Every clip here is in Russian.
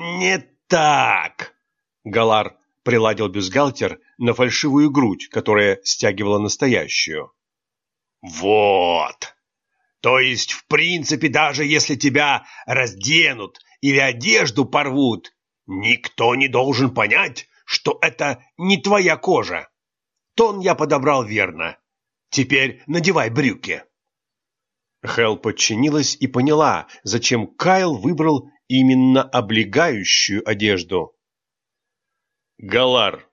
«Не так!» Галар приладил бюстгальтер на фальшивую грудь, которая стягивала настоящую. «Вот! То есть, в принципе, даже если тебя разденут или одежду порвут, никто не должен понять, что это не твоя кожа. Тон я подобрал верно. Теперь надевай брюки». Хел подчинилась и поняла, зачем Кайл выбрал именно облегающую одежду. «Галар,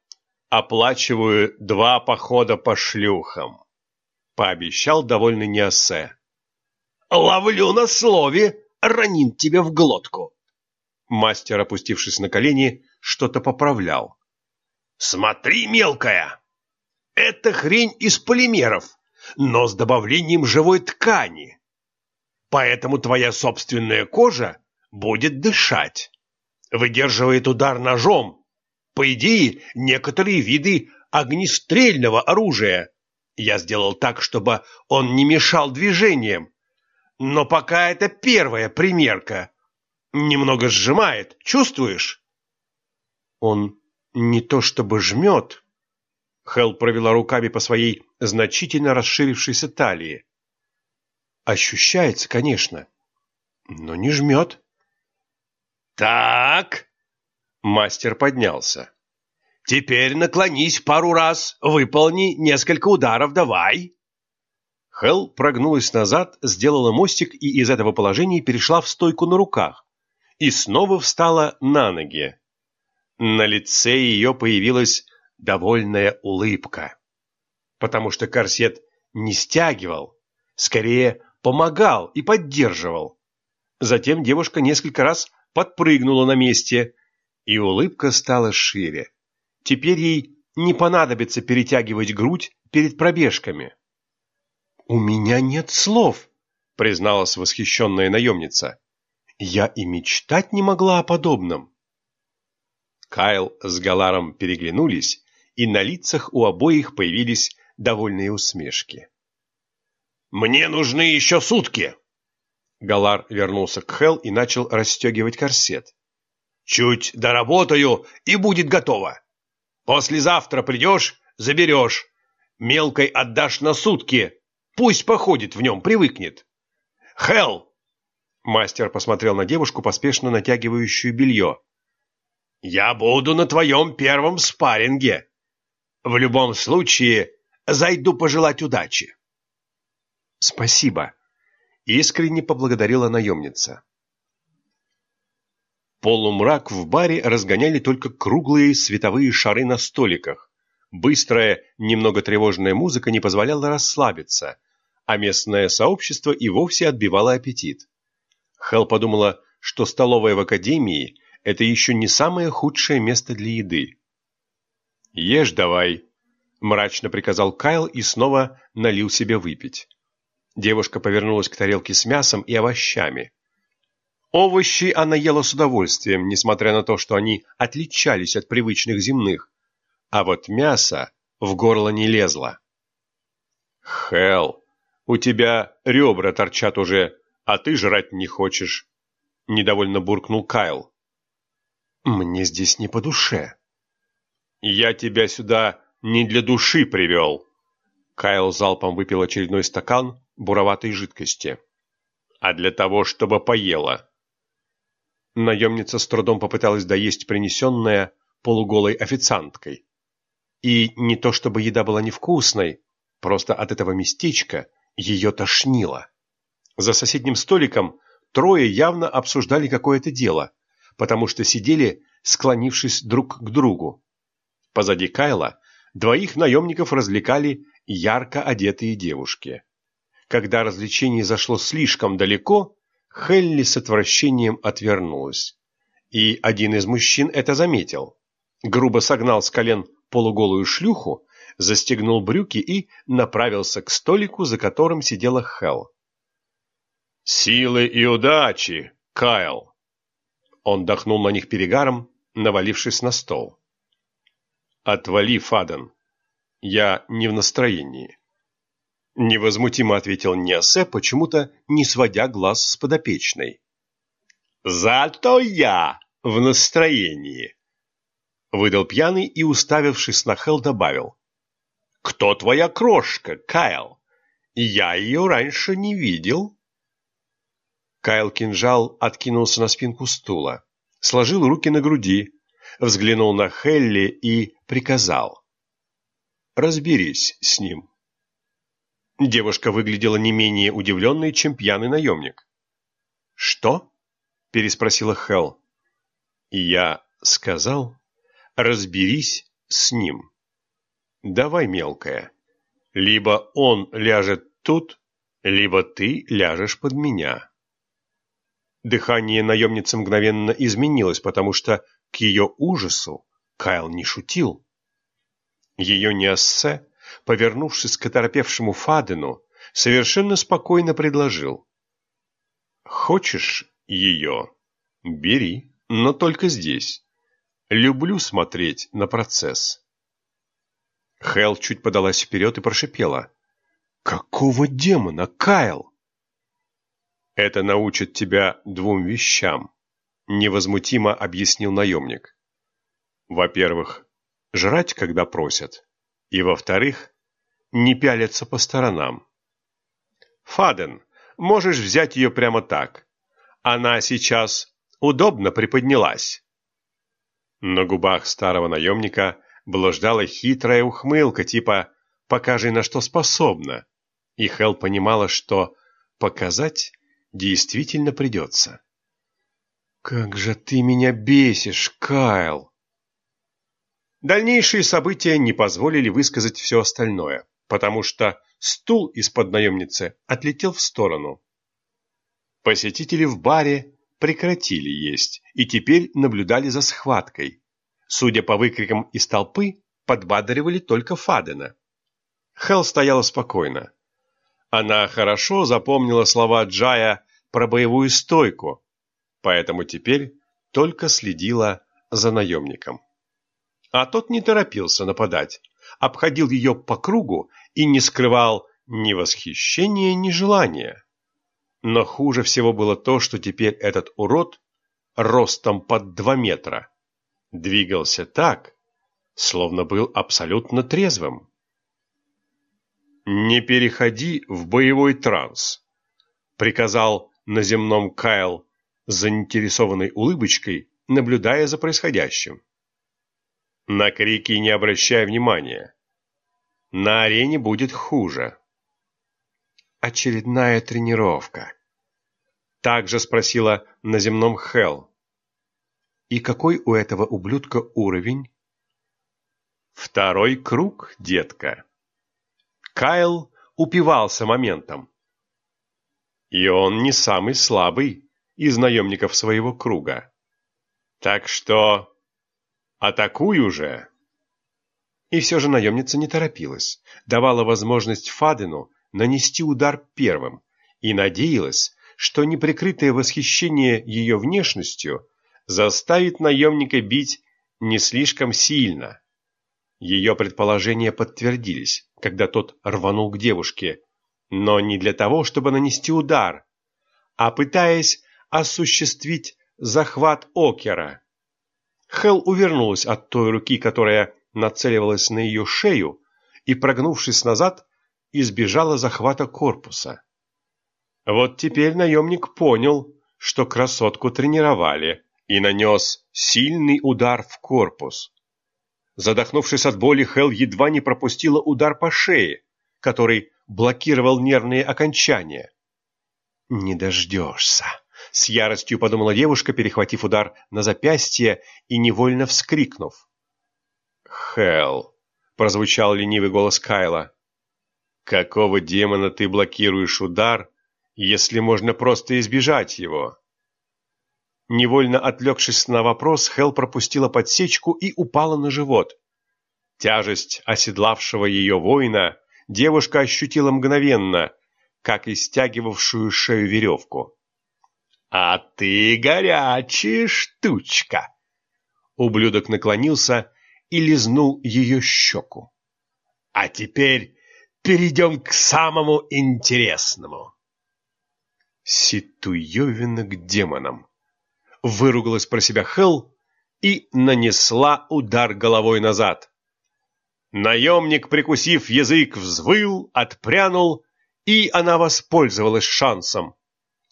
оплачиваю два похода по шлюхам», — пообещал довольный Неосе. «Ловлю на слове, ранин тебе в глотку!» Мастер, опустившись на колени, что-то поправлял. «Смотри, мелкая! Это хрень из полимеров, но с добавлением живой ткани. Поэтому твоя собственная кожа будет дышать. Выдерживает удар ножом. По идее, некоторые виды огнестрельного оружия. Я сделал так, чтобы он не мешал движениям. Но пока это первая примерка. Немного сжимает, чувствуешь? Он не то чтобы жмет. Хел провела руками по своей значительно расширившейся талии. Ощущается, конечно, но не жмет. Так. Мастер поднялся. Теперь наклонись пару раз, выполни несколько ударов, давай. Хел прогнулась назад, сделала мостик и из этого положения перешла в стойку на руках и снова встала на ноги. На лице ее появилась довольная улыбка, потому что корсет не стягивал, скорее помогал и поддерживал. Затем девушка несколько раз подпрыгнула на месте, и улыбка стала шире. Теперь ей не понадобится перетягивать грудь перед пробежками. «У меня нет слов», — призналась восхищенная наемница. «Я и мечтать не могла о подобном». Кайл с Галаром переглянулись, и на лицах у обоих появились довольные усмешки. «Мне нужны еще сутки!» Галар вернулся к Хел и начал расстегивать корсет. «Чуть доработаю, и будет готово. Послезавтра придешь, заберешь. Мелкой отдашь на сутки. Пусть походит в нем, привыкнет. Хел!» Мастер посмотрел на девушку, поспешно натягивающую белье. «Я буду на твоем первом спарринге. В любом случае, зайду пожелать удачи». «Спасибо», — искренне поблагодарила наемница. Полумрак в баре разгоняли только круглые световые шары на столиках. Быстрая, немного тревожная музыка не позволяла расслабиться, а местное сообщество и вовсе отбивало аппетит. Хел подумала, что столовая в академии – это еще не самое худшее место для еды. «Ешь давай», – мрачно приказал Кайл и снова налил себе выпить. Девушка повернулась к тарелке с мясом и овощами. Овощи она ела с удовольствием, несмотря на то, что они отличались от привычных земных. А вот мясо в горло не лезло. «Хелл, у тебя ребра торчат уже, а ты жрать не хочешь», — недовольно буркнул Кайл. «Мне здесь не по душе». «Я тебя сюда не для души привел». Кайл залпом выпил очередной стакан буроватой жидкости. «А для того, чтобы поела». Наемница с трудом попыталась доесть принесенное полуголой официанткой. И не то чтобы еда была невкусной, просто от этого местечка ее тошнило. За соседним столиком трое явно обсуждали какое-то дело, потому что сидели, склонившись друг к другу. Позади Кайла двоих наемников развлекали ярко одетые девушки. Когда развлечение зашло слишком далеко, Хелли с отвращением отвернулась. И один из мужчин это заметил. Грубо согнал с колен полуголую шлюху, застегнул брюки и направился к столику, за которым сидела Хел. «Силы и удачи, Кайл!» Он дохнул на них перегаром, навалившись на стол. «Отвали, Фаден. Я не в настроении». Невозмутимо ответил Нессе, почему-то не сводя глаз с подопечной. «Зато я в настроении», — выдал пьяный и, уставившись на Хелл, добавил. «Кто твоя крошка, Кайл? Я ее раньше не видел». Кайл Кинжал откинулся на спинку стула, сложил руки на груди, взглянул на Хелли и приказал. «Разберись с ним». Девушка выглядела не менее удивленной, чем пьяный наемник. «Что?» – переспросила Хелл. «Я сказал, разберись с ним. Давай, мелкая. Либо он ляжет тут, либо ты ляжешь под меня». Дыхание наемницы мгновенно изменилось, потому что к ее ужасу Кайл не шутил. Ее неоссе, повернувшись к оторопевшему Фадену, совершенно спокойно предложил. «Хочешь ее? Бери, но только здесь. Люблю смотреть на процесс». Хел чуть подалась вперед и прошипела. «Какого демона, Кайл?» Это научит тебя двум вещам, невозмутимо объяснил наемник. Во-первых, жрать, когда просят, и во-вторых, не пялиться по сторонам. Фаден, можешь взять ее прямо так. Она сейчас удобно приподнялась. На губах старого наемника блуждала хитрая ухмылка, типа «покажи, на что способна». И Хел понимала, что показать действительно придется. «Как же ты меня бесишь, Кайл!» Дальнейшие события не позволили высказать все остальное, потому что стул из-под наемницы отлетел в сторону. Посетители в баре прекратили есть и теперь наблюдали за схваткой. Судя по выкрикам из толпы, подбадривали только Фадена. Хелл стояла спокойно. Она хорошо запомнила слова Джая про боевую стойку, поэтому теперь только следила за наемником. А тот не торопился нападать, обходил ее по кругу и не скрывал ни восхищения, ни желания. Но хуже всего было то, что теперь этот урод, ростом под два метра, двигался так, словно был абсолютно трезвым. «Не переходи в боевой транс», — приказал на земном Кайл заинтересованной улыбочкой, наблюдая за происходящим. На крики не обращай внимания. На арене будет хуже. Очередная тренировка. Также спросила на земном Хел. И какой у этого ублюдка уровень? Второй круг, детка. Кайл упивался моментом. И он не самый слабый из наемников своего круга. Так что атакуй уже! И все же наемница не торопилась, давала возможность Фадену нанести удар первым и надеялась, что неприкрытое восхищение ее внешностью заставит наемника бить не слишком сильно. Ее предположения подтвердились, когда тот рванул к девушке, но не для того, чтобы нанести удар, а пытаясь осуществить захват Окера. Хел увернулась от той руки, которая нацеливалась на ее шею, и, прогнувшись назад, избежала захвата корпуса. Вот теперь наемник понял, что красотку тренировали, и нанес сильный удар в корпус. Задохнувшись от боли, Хел едва не пропустила удар по шее, который блокировал нервные окончания. «Не дождешься», — с яростью подумала девушка, перехватив удар на запястье и невольно вскрикнув. «Хел», — прозвучал ленивый голос Кайла, — «какого демона ты блокируешь удар, если можно просто избежать его?» Невольно отвлекшись на вопрос, Хел пропустила подсечку и упала на живот. Тяжесть оседлавшего ее воина девушка ощутила мгновенно, как и стягивавшую шею веревку. «А ты горячая штучка!» Ублюдок наклонился и лизнул ее щеку. «А теперь перейдем к самому интересному!» Ситуевина к демонам. выругалась про себя Хелл и нанесла удар головой назад. Наемник, прикусив язык, взвыл, отпрянул, и она воспользовалась шансом.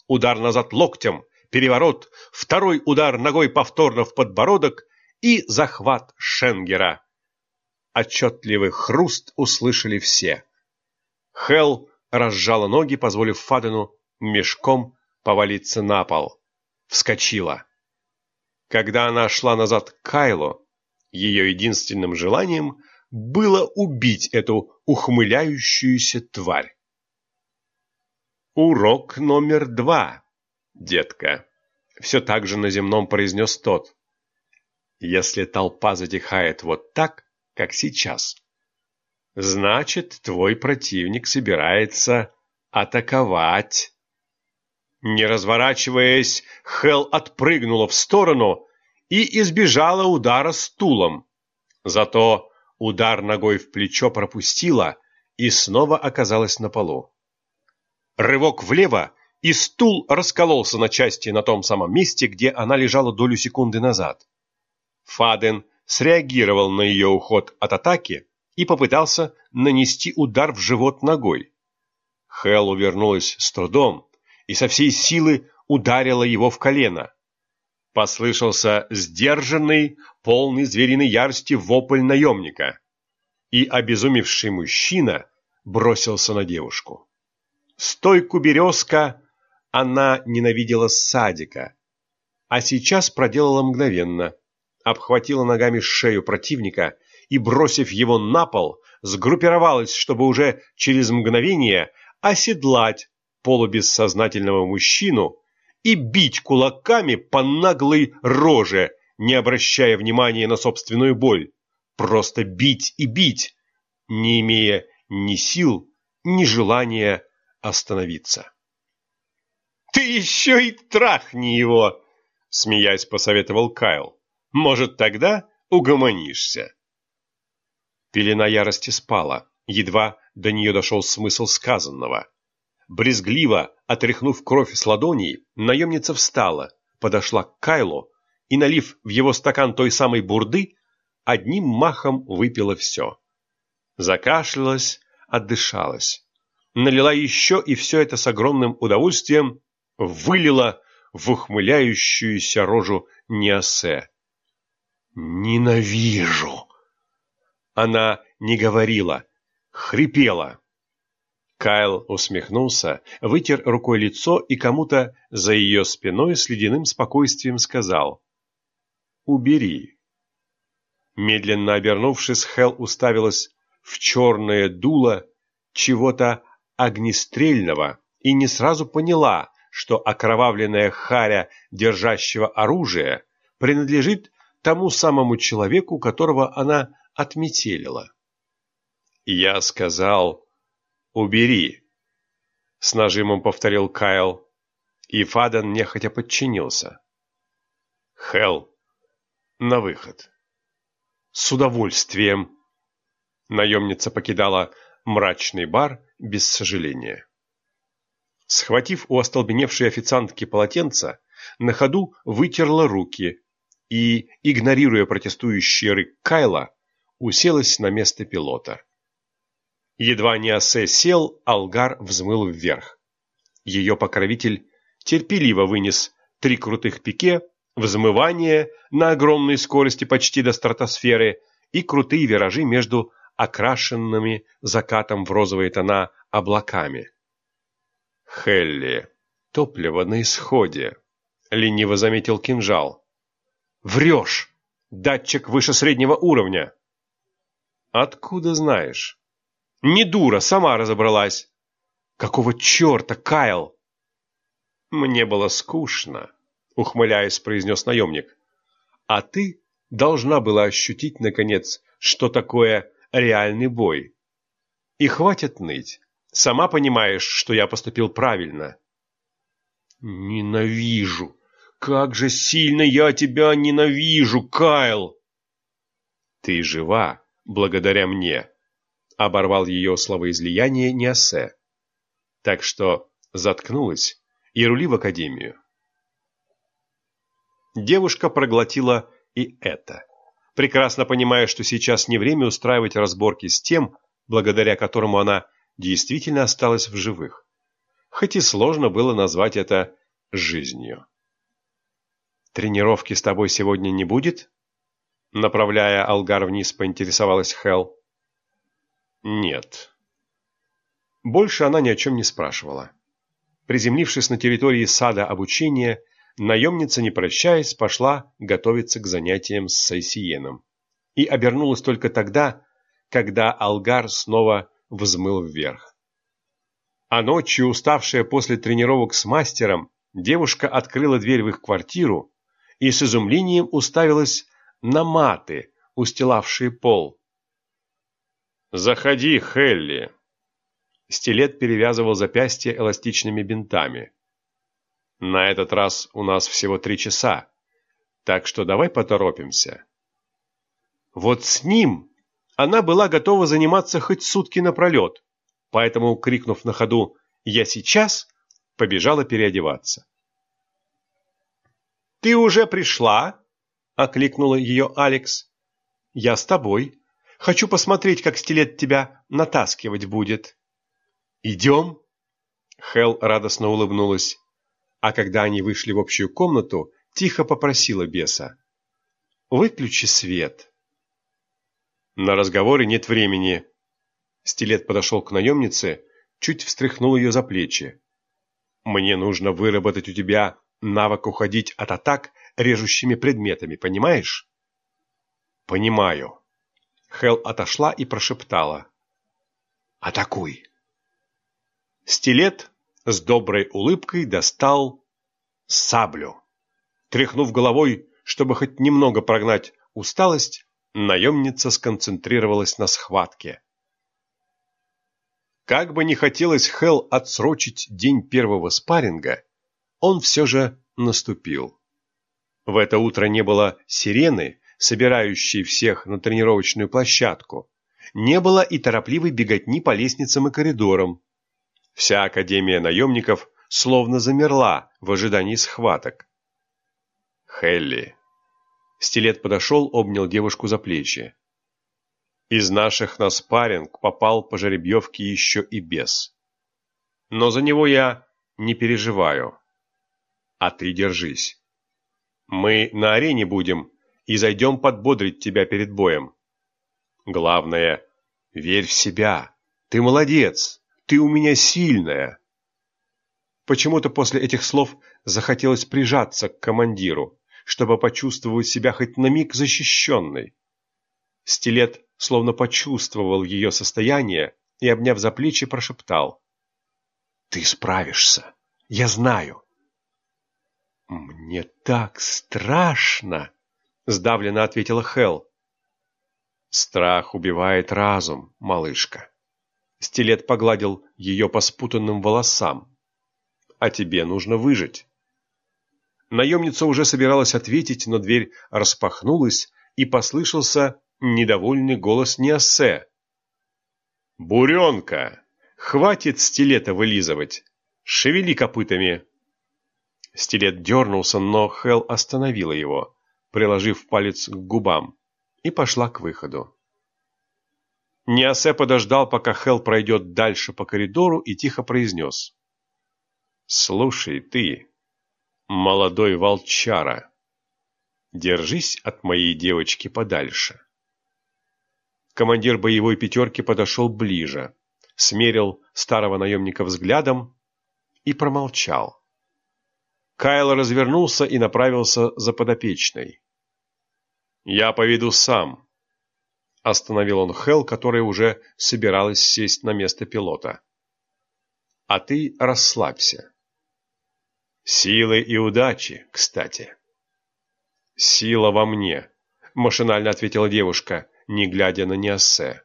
Удар назад локтем, переворот, второй удар ногой повторно в подбородок и захват Шенгера. Отчетливый хруст услышали все. Хел разжала ноги, позволив Фадену мешком повалиться на пол. Вскочила. Когда она шла назад к Кайлу, ее единственным желанием было убить эту ухмыляющуюся тварь. «Урок номер два, детка», — все так же на земном произнес тот. «Если толпа затихает вот так, как сейчас, значит, твой противник собирается атаковать». Не разворачиваясь, Хел отпрыгнула в сторону и избежала удара стулом. Зато удар ногой в плечо пропустила и снова оказалась на полу. Рывок влево, и стул раскололся на части на том самом месте, где она лежала долю секунды назад. Фаден среагировал на ее уход от атаки и попытался нанести удар в живот ногой. Хел увернулась с трудом и со всей силы ударила его в колено. Послышался сдержанный, полный звериной ярости вопль наемника, и обезумевший мужчина бросился на девушку. Стойку березка она ненавидела с садика, а сейчас проделала мгновенно, обхватила ногами шею противника и, бросив его на пол, сгруппировалась, чтобы уже через мгновение оседлать полубессознательного мужчину и бить кулаками по наглой роже, не обращая внимания на собственную боль. Просто бить и бить, не имея ни сил, ни желания остановиться. «Ты еще и трахни его!» — смеясь посоветовал Кайл. «Может, тогда угомонишься?» Пелена ярости спала, едва до нее дошел смысл сказанного. Брезгливо, отряхнув кровь с ладоней, наемница встала, подошла к Кайлу и, налив в его стакан той самой бурды, одним махом выпила все. Закашлялась, отдышалась налила еще и все это с огромным удовольствием вылила в ухмыляющуюся рожу Неосе. «Ненавижу!» Она не говорила, хрипела. Кайл усмехнулся, вытер рукой лицо и кому-то за ее спиной с ледяным спокойствием сказал «Убери». Медленно обернувшись, Хел уставилась в черное дуло чего-то огнестрельного и не сразу поняла, что окровавленная харя, держащего оружие, принадлежит тому самому человеку, которого она отметелила. «Я сказал, убери», — с нажимом повторил Кайл, и Фадан нехотя подчинился. «Хелл, на выход». «С удовольствием». Наемница покидала мрачный бар без сожаления. Схватив у остолбеневшей официантки полотенце, на ходу вытерла руки и, игнорируя протестующий рык Кайла, уселась на место пилота. Едва не Неосе сел, Алгар взмыл вверх. Ее покровитель терпеливо вынес три крутых пике, взмывание на огромной скорости почти до стратосферы и крутые виражи между окрашенными закатом в розовые тона облаками. «Хелли, топливо на исходе», — лениво заметил кинжал. «Врешь! Датчик выше среднего уровня!» «Откуда знаешь?» «Не дура, сама разобралась!» «Какого черта, Кайл?» «Мне было скучно», — ухмыляясь, произнес наемник. «А ты должна была ощутить, наконец, что такое реальный бой. И хватит ныть. Сама понимаешь, что я поступил правильно. Ненавижу. Как же сильно я тебя ненавижу, Кайл. Ты жива, благодаря мне, оборвал ее словоизлияние Неосе. Так что заткнулась и рули в академию. Девушка проглотила и это, прекрасно понимая, что сейчас не время устраивать разборки с тем, благодаря которому она действительно осталась в живых. Хоть и сложно было назвать это жизнью. «Тренировки с тобой сегодня не будет?» Направляя Алгар вниз, поинтересовалась Хел. «Нет». Больше она ни о чем не спрашивала. Приземлившись на территории сада обучения, наемница, не прощаясь, пошла готовиться к занятиям с Сайсиеном. И обернулась только тогда, когда Алгар снова взмыл вверх. А ночью, уставшая после тренировок с мастером, девушка открыла дверь в их квартиру и с изумлением уставилась на маты, устилавшие пол. «Заходи, Хелли!» Стилет перевязывал запястье эластичными бинтами. «На этот раз у нас всего три часа, так что давай поторопимся». Вот с ним она была готова заниматься хоть сутки напролет, поэтому, крикнув на ходу «Я сейчас!», побежала переодеваться. «Ты уже пришла?» — окликнула ее Алекс. «Я с тобой. Хочу посмотреть, как стилет тебя натаскивать будет». «Идем?» Хел радостно улыбнулась, а когда они вышли в общую комнату, тихо попросила беса. «Выключи свет». «На разговоры нет времени». Стилет подошел к наемнице, чуть встряхнул ее за плечи. «Мне нужно выработать у тебя навык уходить от атак режущими предметами, понимаешь?» «Понимаю». Хел отошла и прошептала. «Атакуй!» Стилет с доброй улыбкой достал саблю. Тряхнув головой, чтобы хоть немного прогнать усталость, наемница сконцентрировалась на схватке. Как бы не хотелось Хел отсрочить день первого спарринга, он все же наступил. В это утро не было сирены, собирающей всех на тренировочную площадку, не было и торопливой беготни по лестницам и коридорам. Вся Академия наемников словно замерла в ожидании схваток. Хелли. Стилет подошел, обнял девушку за плечи. Из наших на спарринг попал по жеребьевке еще и без. Но за него я не переживаю а ты держись. Мы на арене будем и зайдем подбодрить тебя перед боем. Главное, верь в себя. Ты молодец, ты у меня сильная. Почему-то после этих слов захотелось прижаться к командиру, чтобы почувствовать себя хоть на миг защищенной. Стилет словно почувствовал ее состояние и, обняв за плечи, прошептал. «Ты справишься, я знаю. «Мне так страшно!» — сдавленно ответила Хел. «Страх убивает разум, малышка». Стилет погладил ее по спутанным волосам. «А тебе нужно выжить». Наемница уже собиралась ответить, но дверь распахнулась, и послышался недовольный голос Неосе. «Буренка! Хватит стилета вылизывать! Шевели копытами!» Стилет дернулся, но Хел остановила его, приложив палец к губам, и пошла к выходу. Ниасе подождал, пока Хел пройдет дальше по коридору и тихо произнес. «Слушай, ты, молодой волчара, держись от моей девочки подальше». Командир боевой пятерки подошел ближе, смерил старого наемника взглядом и промолчал. Кайл развернулся и направился за подопечной. «Я поведу сам», — остановил он Хел, которая уже собиралась сесть на место пилота. «А ты расслабься». «Силы и удачи, кстати». «Сила во мне», — машинально ответила девушка, не глядя на Неоссе.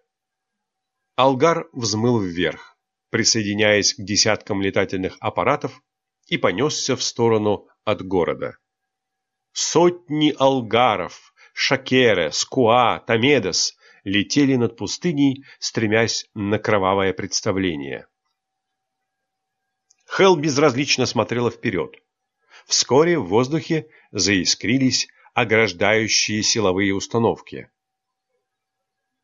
Алгар взмыл вверх, присоединяясь к десяткам летательных аппаратов, и понесся в сторону от города. Сотни алгаров, шакере, скуа, тамедос летели над пустыней, стремясь на кровавое представление. Хел безразлично смотрела вперед. Вскоре в воздухе заискрились ограждающие силовые установки.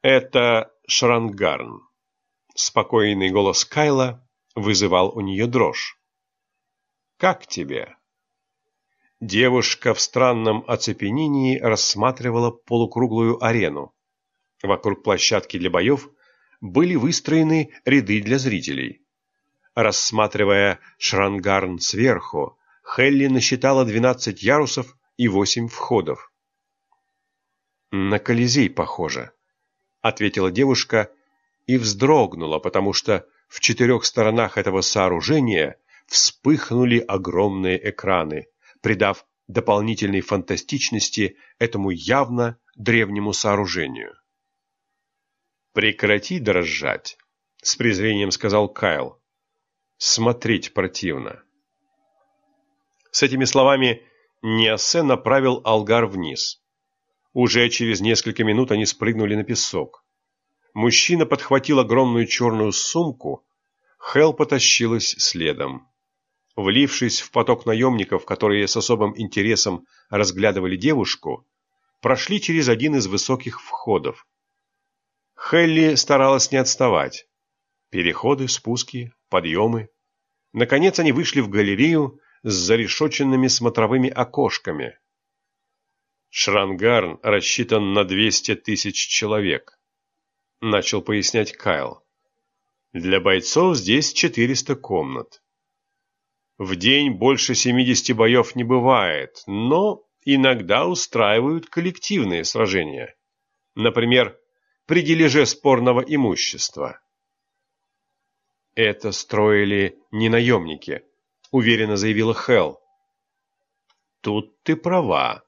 «Это Шрангарн», — спокойный голос Кайла вызывал у нее дрожь. «Как тебе?» Девушка в странном оцепенении рассматривала полукруглую арену. Вокруг площадки для боев были выстроены ряды для зрителей. Рассматривая Шрангарн сверху, Хелли насчитала 12 ярусов и 8 входов. «На Колизей похоже», — ответила девушка и вздрогнула, потому что в четырех сторонах этого сооружения вспыхнули огромные экраны, придав дополнительной фантастичности этому явно древнему сооружению. «Прекрати дрожать», — с презрением сказал Кайл. «Смотреть противно». С этими словами Ниасе направил Алгар вниз. Уже через несколько минут они спрыгнули на песок. Мужчина подхватил огромную черную сумку, Хел потащилась следом. Влившись в поток наемников, которые с особым интересом разглядывали девушку, прошли через один из высоких входов. Хелли старалась не отставать. Переходы, спуски, подъемы. Наконец они вышли в галерею с зарешоченными смотровыми окошками. Шрангарн рассчитан на 200 тысяч человек начал пояснять Кайл. Для бойцов здесь 400 комнат. В день больше 70 боев не бывает, но иногда устраивают коллективные сражения. Например, при дележе спорного имущества. Это строили не наемники, уверенно заявила Хелл. Тут ты права.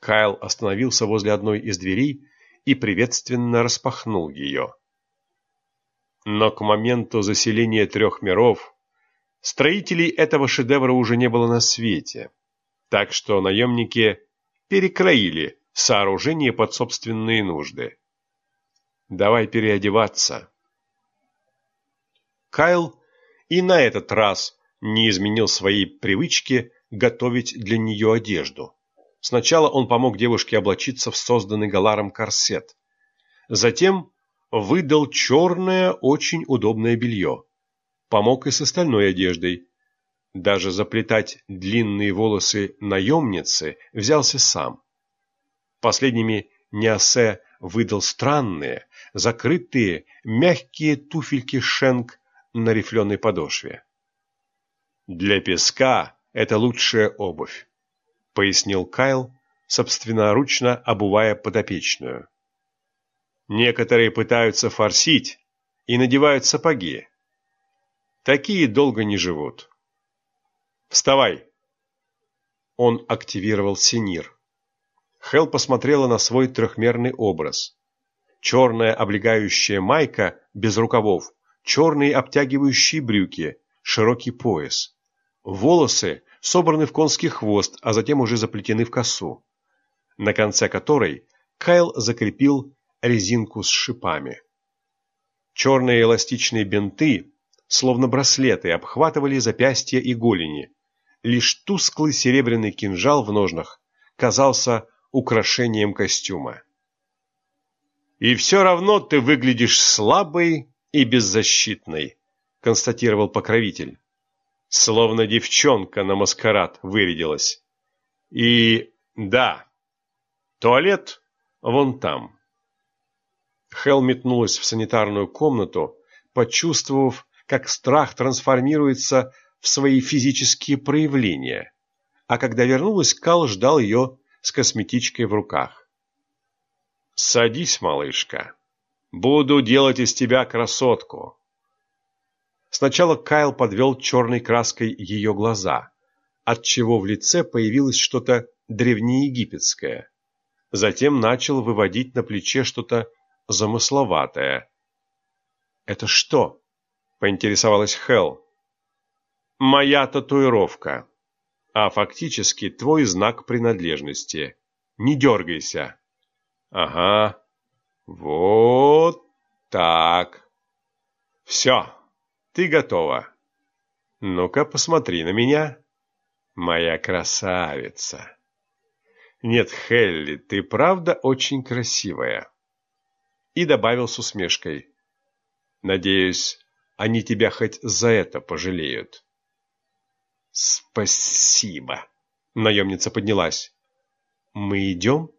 Кайл остановился возле одной из дверей и приветственно распахнул ее. Но к моменту заселения трех миров строителей этого шедевра уже не было на свете, так что наемники перекроили сооружение под собственные нужды. Давай переодеваться. Кайл и на этот раз не изменил своей привычки готовить для нее одежду. Сначала он помог девушке облачиться в созданный Галаром корсет. Затем выдал черное, очень удобное белье. Помог и с остальной одеждой. Даже заплетать длинные волосы наемницы взялся сам. Последними Неосе выдал странные, закрытые, мягкие туфельки шенк на рифленой подошве. Для песка это лучшая обувь пояснил Кайл, собственноручно обувая подопечную. Некоторые пытаются форсить и надевают сапоги. Такие долго не живут. Вставай. Он активировал синир. Хел посмотрела на свой трехмерный образ. Черная облегающая майка без рукавов, черные обтягивающие брюки, широкий пояс. Волосы собраны в конский хвост, а затем уже заплетены в косу, на конце которой Кайл закрепил резинку с шипами. Черные эластичные бинты, словно браслеты, обхватывали запястья и голени. Лишь тусклый серебряный кинжал в ножнах казался украшением костюма. «И все равно ты выглядишь слабой и беззащитной», — констатировал покровитель словно девчонка на маскарад вырядилась. И да, туалет вон там. Хел метнулась в санитарную комнату, почувствовав, как страх трансформируется в свои физические проявления. А когда вернулась, Кал ждал ее с косметичкой в руках. «Садись, малышка. Буду делать из тебя красотку. Сначала Кайл подвел черной краской ее глаза, отчего в лице появилось что-то древнеегипетское. Затем начал выводить на плече что-то замысловатое. «Это что?» – поинтересовалась Хел. «Моя татуировка, а фактически твой знак принадлежности. Не дергайся». «Ага, вот так. Все». Ты готова. Ну-ка, посмотри на меня. Моя красавица. Нет, Хелли, ты правда очень красивая. И добавил с усмешкой. Надеюсь, они тебя хоть за это пожалеют. Спасибо. Наемница поднялась. Мы идем?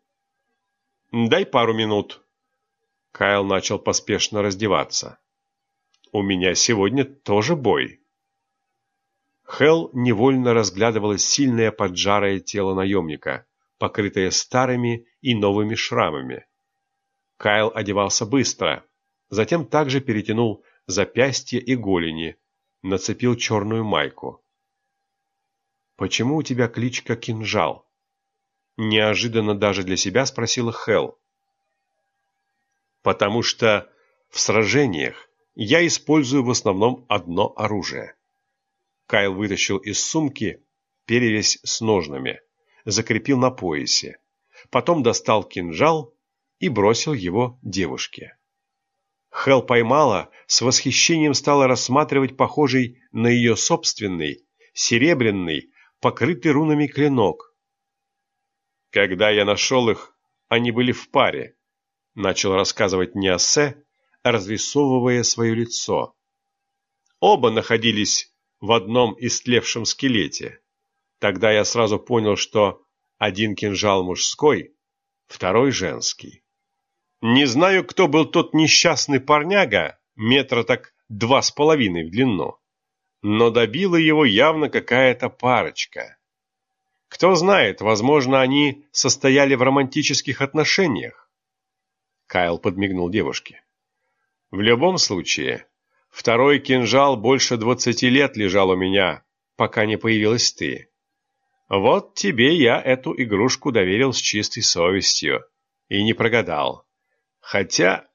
Дай пару минут. Кайл начал поспешно раздеваться. У меня сегодня тоже бой. Хел невольно разглядывала сильное поджарое тело наемника, покрытое старыми и новыми шрамами. Кайл одевался быстро, затем также перетянул запястья и голени, нацепил черную майку. «Почему у тебя кличка Кинжал?» Неожиданно даже для себя спросила Хел. «Потому что в сражениях я использую в основном одно оружие». Кайл вытащил из сумки перевязь с ножнами, закрепил на поясе, потом достал кинжал и бросил его девушке. Хел поймала, с восхищением стала рассматривать похожий на ее собственный, серебряный, покрытый рунами клинок. Когда я нашел их, они были в паре, начал рассказывать Ниасе, разрисовывая свое лицо. Оба находились в одном истлевшем скелете. Тогда я сразу понял, что один кинжал мужской, второй женский. Не знаю, кто был тот несчастный парняга, метра так два с половиной в длину но добила его явно какая-то парочка. Кто знает, возможно, они состояли в романтических отношениях. Кайл подмигнул девушке. В любом случае, второй кинжал больше двадцати лет лежал у меня, пока не появилась ты. Вот тебе я эту игрушку доверил с чистой совестью и не прогадал. Хотя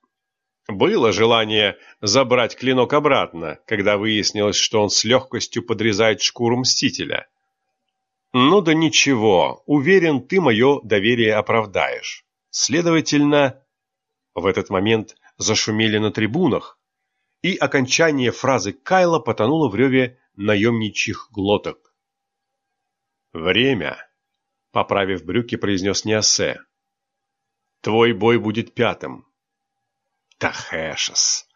было желание забрать клинок обратно, когда выяснилось, что он с легкостью подрезает шкуру Мстителя. Ну да ничего, уверен, ты мое доверие оправдаешь. Следовательно, в этот момент зашумели на трибунах, и окончание фразы Кайла потонуло в реве наемничьих глоток. «Время», — поправив брюки, произнес Неосе. «Твой бой будет пятым. Тахэшес,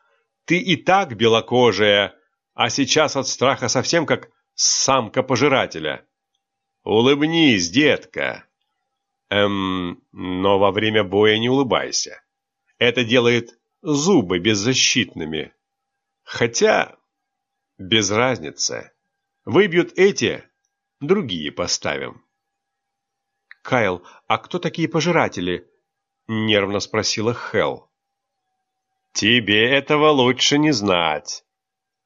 ты и так белокожая, а сейчас от страха совсем как самка пожирателя. Улыбнись, детка. Эм, но во время боя не улыбайся. Это делает зубы беззащитными. Хотя, без разницы. Выбьют эти, другие поставим. Кайл, а кто такие пожиратели? Нервно спросила Хелл. «Тебе этого лучше не знать!»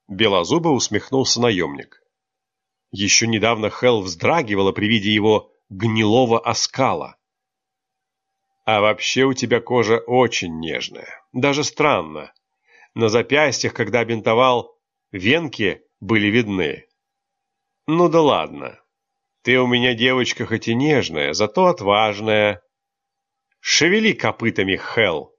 Белозубо усмехнулся наемник. Еще недавно Хелл вздрагивала при виде его гнилого оскала. «А вообще у тебя кожа очень нежная, даже странно. На запястьях, когда бинтовал, венки были видны. Ну да ладно, ты у меня девочка хоть и нежная, зато отважная. Шевели копытами, Хелл!»